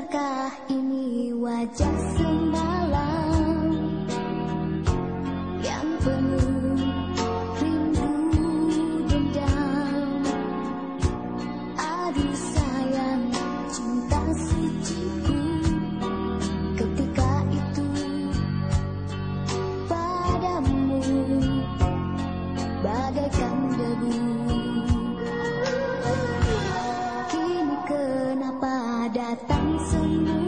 benarkah ini wajah semua Tâm.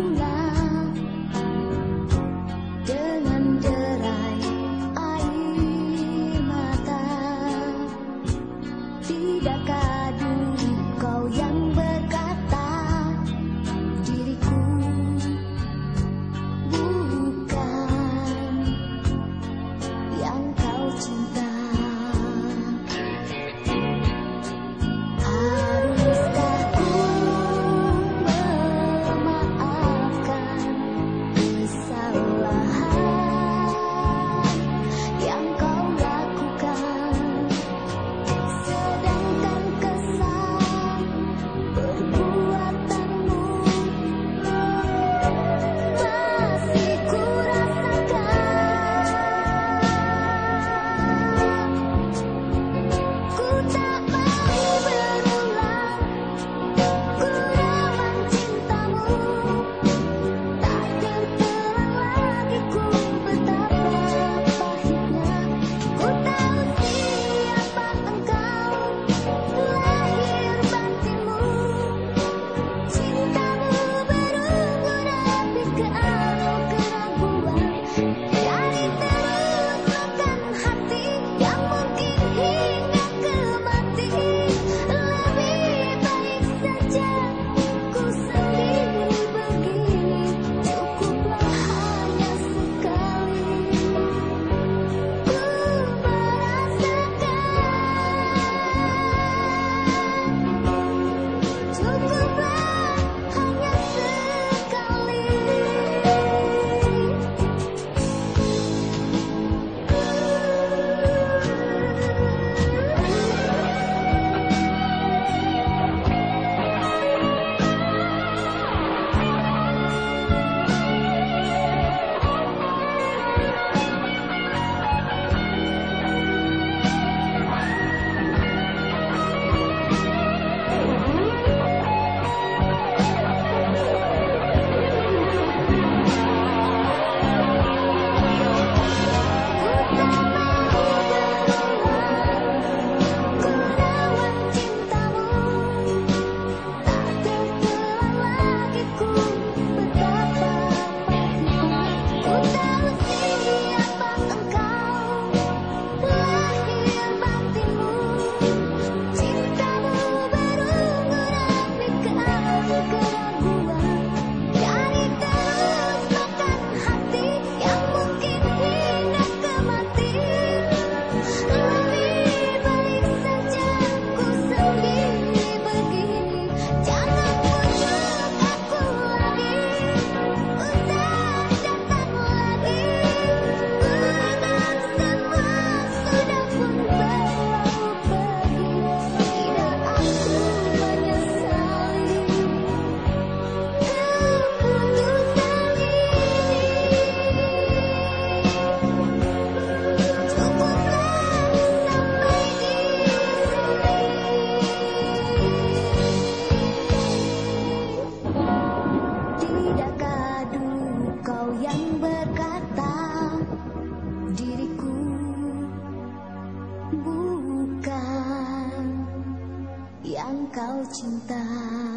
清淡。